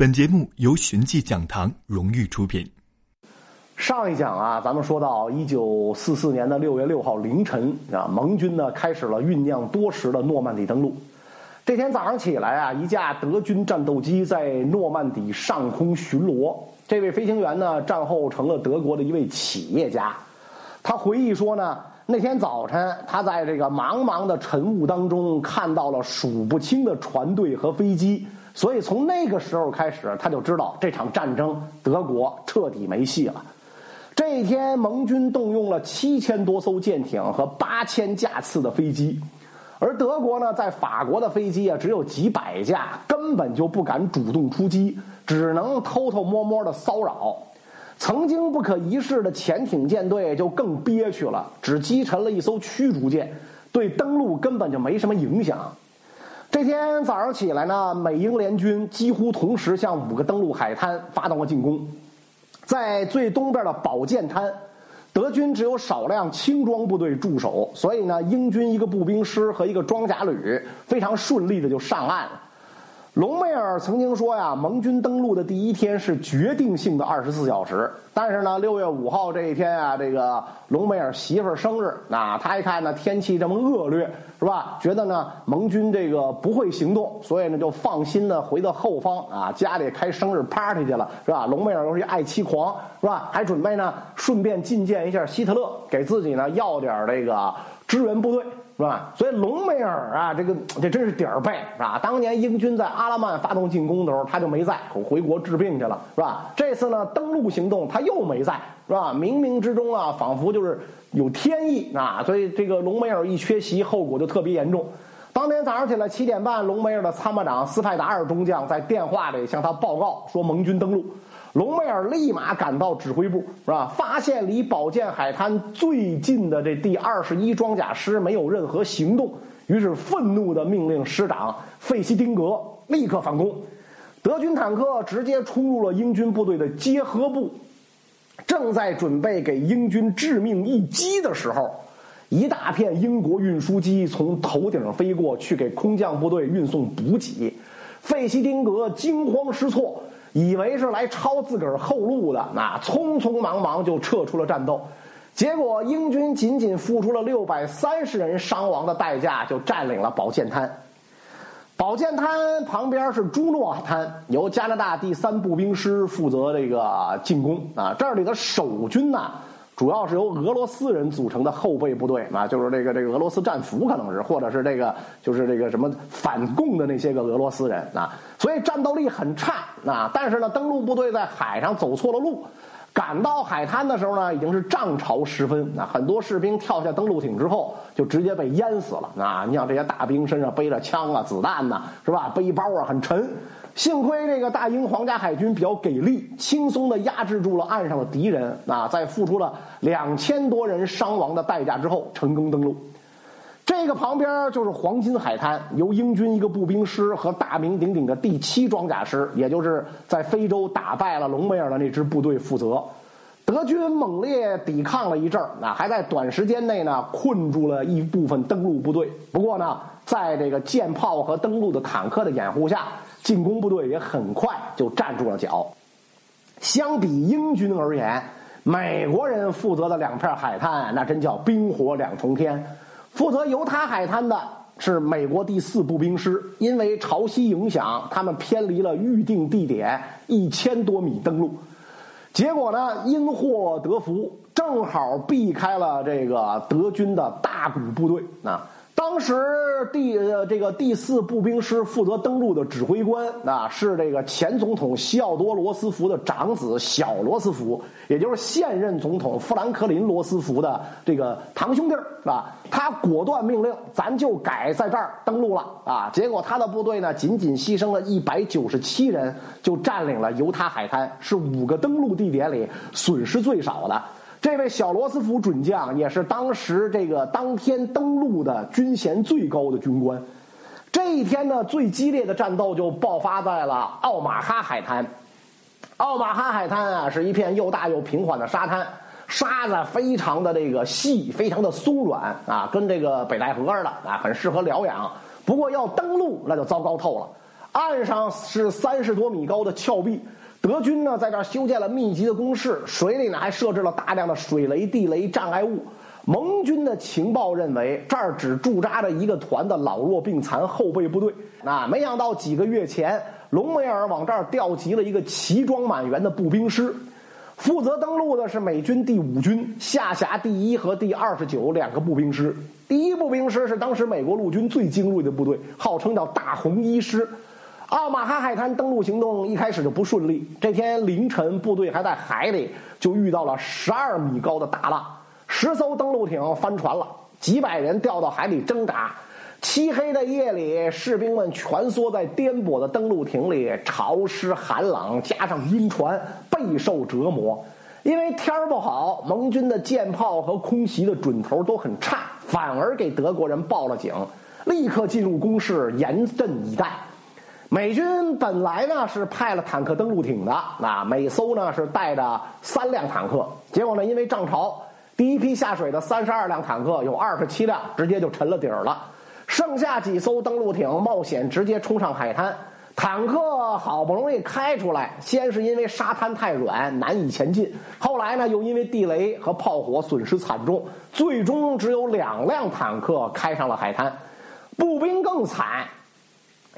本节目由寻迹讲堂荣誉出品。上一讲啊，咱们说到一九四四年的六月六号凌晨啊，盟军呢开始了酝酿多时的诺曼底登陆。这天早上起来啊，一架德军战斗机在诺曼底上空巡逻。这位飞行员呢，战后成了德国的一位企业家。他回忆说呢，那天早晨他在这个茫茫的晨雾当中看到了数不清的船队和飞机，所以从那个时候开始，他就知道这场战争德国彻底没戏了。这一天，盟军动用了七千多艘舰艇和八千架次的飞机。而德国呢，在法国的飞机啊，只有几百架，根本就不敢主动出击，只能偷偷摸摸的骚扰。曾经不可一世的潜艇舰队就更憋屈了，只击沉了一艘驱逐舰，对登陆根本就没什么影响。这天早上起来呢，美英联军几乎同时向五个登陆海滩发动了进攻，在最东边的宝剑滩。德军只有少量轻装部队驻守，所以呢，英军一个步兵师和一个装甲旅非常顺利的就上岸了。隆美尔曾经说呀，盟军登陆的第一天是决定性的二十四小时。但是呢，六月五号这一天啊，这个隆美尔媳妇生日，那他一看呢天气这么恶劣，是吧？觉得呢盟军这个不会行动，所以呢就放心的回到后方啊，家里开生日 party 去了，是吧？隆美尔又是一爱妻狂，是吧？还准备呢顺便觐见一下希特勒，给自己呢要点这个支援部队。是吧？所以隆美尔啊，这个这真是点儿背，是吧？当年英军在阿拉曼发动进攻的时候，他就没在，回国治病去了，是吧？这次呢，登陆行动他又没在，是吧？冥冥之中啊，仿佛就是有天意啊，所以这个隆美尔一缺席，后果就特别严重。当天早上起来七点半，隆美尔的参谋长斯派达尔中将在电话里向他报告说，盟军登陆。隆美尔立马赶到指挥部，是吧？发现离宝剑海滩最近的这第二十一装甲师没有任何行动，于是愤怒的命令师长费希丁格立刻反攻。德军坦克直接冲入了英军部队的结合部，正在准备给英军致命一击的时候，一大片英国运输机从头顶飞过去，给空降部队运送补给。费希丁格惊慌失措。以为是来抄自个儿后路的，那匆匆忙忙就撤出了战斗，结果英军仅仅付出了六百三十人伤亡的代价，就占领了宝剑滩。宝剑滩旁边是朱诺滩，由加拿大第三步兵师负责这个进攻啊。这里的守军呢？主要是由俄罗斯人组成的后备部队啊，就是这个这个俄罗斯战俘可能是，或者是这个就是这个什么反共的那些个俄罗斯人啊，所以战斗力很差啊。但是呢，登陆部队在海上走错了路，赶到海滩的时候呢，已经是涨潮时分啊。很多士兵跳下登陆艇之后，就直接被淹死了啊。你像这些大兵身上背着枪啊、子弹呐，是吧？背包啊很沉。幸亏这个大英皇家海军比较给力，轻松的压制住了岸上的敌人啊，在付出了两千多人伤亡的代价之后，成功登陆。这个旁边就是黄金海滩，由英军一个步兵师和大名鼎鼎的第七装甲师，也就是在非洲打败了隆美尔的那支部队负责。德军猛烈抵抗了一阵儿，啊，还在短时间内呢困住了一部分登陆部队。不过呢，在这个舰炮和登陆的坦克的掩护下。进攻部队也很快就站住了脚。相比英军而言，美国人负责的两片海滩那真叫冰火两重天。负责犹他海滩的是美国第四步兵师，因为潮汐影响，他们偏离了预定地点一千多米登陆，结果呢因祸得福，正好避开了这个德军的大股部队啊。当时第呃这个第四步兵师负责登陆的指挥官啊，是这个前总统西奥多·罗斯福的长子小罗斯福，也就是现任总统富兰克林·罗斯福的这个堂兄弟是吧？他果断命令，咱就改在这儿登陆了啊！结果他的部队呢，仅仅牺牲了一百九十七人，就占领了犹他海滩，是五个登陆地点里损失最少的。这位小罗斯福准将也是当时这个当天登陆的军衔最高的军官。这一天呢，最激烈的战斗就爆发在了奥马哈海滩。奥马哈海滩啊，是一片又大又平缓的沙滩，沙子非常的这个细，非常的松软啊，跟这个北戴河似的啊，很适合疗养。不过要登陆那就糟糕透了。岸上是三十多米高的峭壁。德军呢，在这儿修建了密集的工事，水里呢还设置了大量的水雷、地雷障碍物。盟军的情报认为，这儿只驻扎着一个团的老弱病残后备部队。那没想到几个月前，隆美尔往这儿调集了一个齐装满员的步兵师，负责登陆的是美军第五军下辖第一和第二十九两个步兵师。第一步兵师是当时美国陆军最精锐的部队，号称叫大红一师。奥马哈海滩登陆行动一开始就不顺利。这天凌晨，部队还在海里，就遇到了十二米高的大浪，十艘登陆艇翻船了，几百人掉到海里挣扎。漆黑的夜里，士兵们蜷缩在颠簸的登陆艇里，潮湿寒冷，加上晕船，备受折磨。因为天儿不好，盟军的舰炮和空袭的准头都很差，反而给德国人报了警，立刻进入攻势，严阵以待。美军本来呢是派了坦克登陆艇的，啊，每艘呢是带着三辆坦克。结果呢，因为涨潮，第一批下水的三十二辆坦克有二十七辆直接就沉了底儿了，剩下几艘登陆艇冒险直接冲上海滩。坦克好不容易开出来，先是因为沙滩太软难以前进，后来呢又因为地雷和炮火损失惨重，最终只有两辆坦克开上了海滩。步兵更惨。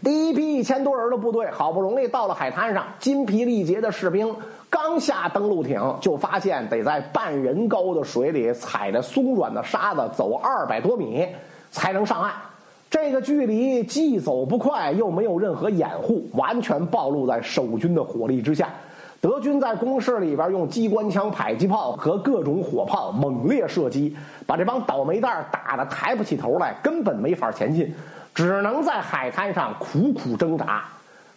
第一批一千多人的部队好不容易到了海滩上，筋疲力竭的士兵刚下登陆艇，就发现得在半人高的水里踩着松软的沙子走二百多米才能上岸。这个距离既走不快，又没有任何掩护，完全暴露在守军的火力之下。德军在工事里边用机关枪、迫击炮和各种火炮猛烈射击，把这帮倒霉蛋打得抬不起头来，根本没法前进。只能在海滩上苦苦挣扎，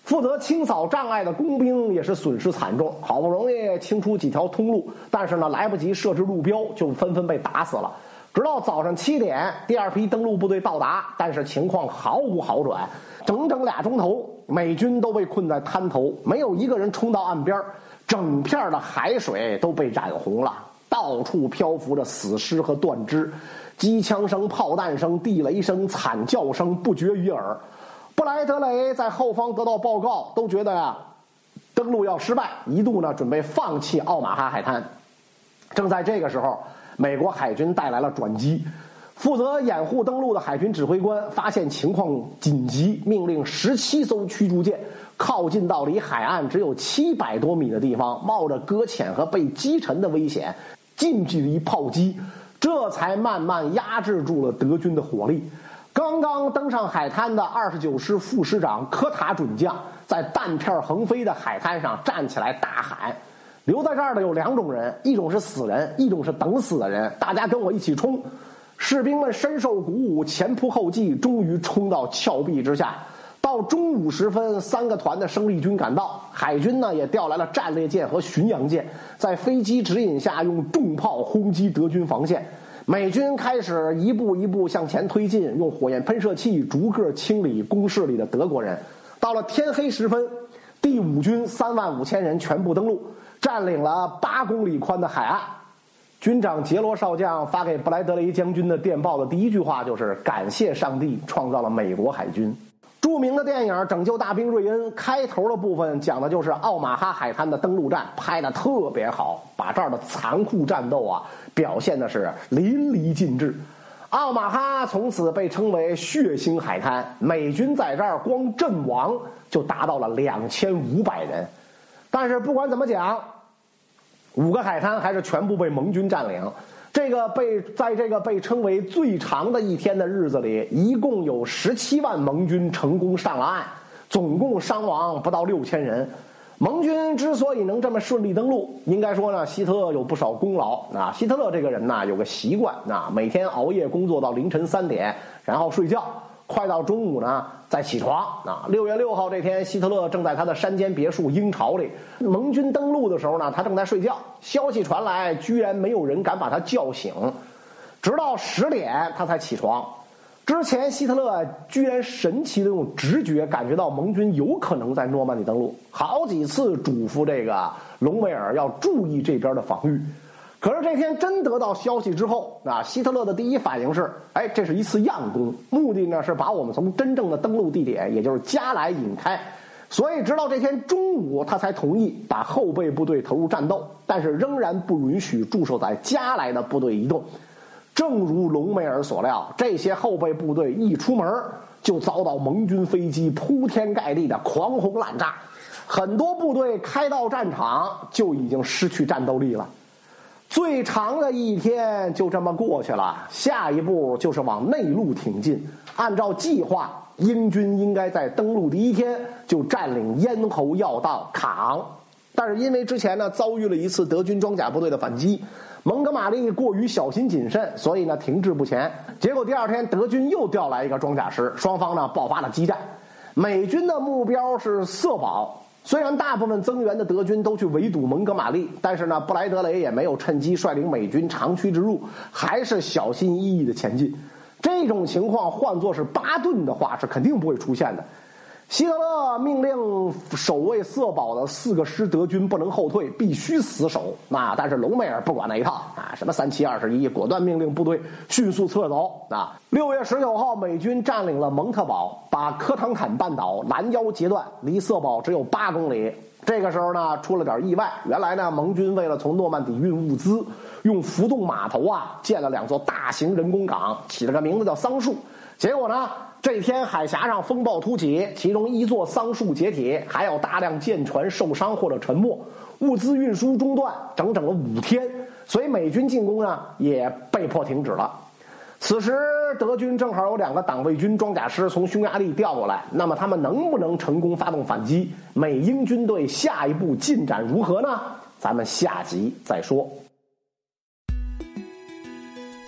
负责清扫障碍的工兵也是损失惨重。好不容易清出几条通路，但是呢，来不及设置路标，就纷纷被打死了。直到早上七点，第二批登陆部队到达，但是情况毫无好转。整整俩钟头，美军都被困在滩头，没有一个人冲到岸边，整片的海水都被染红了，到处漂浮着死尸和断肢。机枪声、炮弹声、地雷声、惨叫声不绝于耳。布莱德雷在后方得到报告，都觉得呀，登陆要失败，一度呢准备放弃奥马哈海滩。正在这个时候，美国海军带来了转机。负责掩护登陆的海军指挥官发现情况紧急，命令十七艘驱逐舰靠近到离海岸只有七百多米的地方，冒着搁浅和被击沉的危险，近距离炮击。才慢慢压制住了德军的火力。刚刚登上海滩的二十九师副师长科塔准将，在弹片横飞的海滩上站起来大喊：“留在这儿的有两种人，一种是死人，一种是等死的人。大家跟我一起冲！”士兵们深受鼓舞，前仆后继，终于冲到峭壁之下。到中午时分，三个团的生力军赶到，海军呢也调来了战列舰和巡洋舰，在飞机指引下用重炮轰击德军防线。美军开始一步一步向前推进，用火焰喷射器逐个清理工事里的德国人。到了天黑时分，第五军三万五千人全部登陆，占领了八公里宽的海岸。军长杰罗少将发给布莱德雷将军的电报的第一句话就是：“感谢上帝创造了美国海军。”著名的电影《拯救大兵瑞恩》开头的部分讲的就是奥马哈海滩的登陆战，拍的特别好，把这儿的残酷战斗啊表现的是淋漓尽致。奥马哈从此被称为血腥海滩，美军在这儿光阵亡就达到了两千五百人。但是不管怎么讲，五个海滩还是全部被盟军占领。这个被在这个被称为最长的一天的日子里，一共有十七万盟军成功上了岸，总共伤亡不到六千人。盟军之所以能这么顺利登陆，应该说呢，希特勒有不少功劳。啊，希特勒这个人呢，有个习惯，啊，每天熬夜工作到凌晨三点，然后睡觉。快到中午呢，再起床啊！六月六号这天，希特勒正在他的山间别墅鹰巢里。盟军登陆的时候呢，他正在睡觉。消息传来，居然没有人敢把他叫醒，直到十点他才起床。之前，希特勒居然神奇的用直觉感觉到盟军有可能在诺曼底登陆，好几次嘱咐这个隆美尔要注意这边的防御。可是这天真得到消息之后啊，希特勒的第一反应是：哎，这是一次佯攻，目的呢是把我们从真正的登陆地点，也就是加莱引开。所以，直到这天中午，他才同意把后备部队投入战斗，但是仍然不允许驻守在加莱的部队移动。正如隆美尔所料，这些后备部队一出门就遭到盟军飞机铺天盖地的狂轰滥炸，很多部队开到战场就已经失去战斗力了。最长的一天就这么过去了，下一步就是往内陆挺进。按照计划，英军应该在登陆第一天就占领咽喉要道卡昂，但是因为之前呢遭遇了一次德军装甲部队的反击，蒙哥马利过于小心谨慎，所以呢停滞不前。结果第二天德军又调来一个装甲师，双方呢爆发了激战。美军的目标是色保。虽然大部分增援的德军都去围堵蒙哥马利，但是呢，布莱德雷也没有趁机率领美军长驱直入，还是小心翼翼的前进。这种情况换作是巴顿的话，是肯定不会出现的。希特勒命令守卫色堡的四个师德军不能后退，必须死守。那但是隆美尔不管那一套啊，什么三七二十一，果断命令部队迅速撤走。啊，六月十九号，美军占领了蒙特堡，把科唐坦半岛拦腰截断，离色堡只有八公里。这个时候呢，出了点意外。原来呢，盟军为了从诺曼底运物资，用浮动码头啊建了两座大型人工港，起了个名字叫桑树。结果呢？这天海峡上风暴突起，其中一座桑树解体，还有大量舰船受伤或者沉没，物资运输中断，整整了五天。所以美军进攻呢也被迫停止了。此时德军正好有两个党卫军装甲师从匈牙利调过来，那么他们能不能成功发动反击？美英军队下一步进展如何呢？咱们下集再说。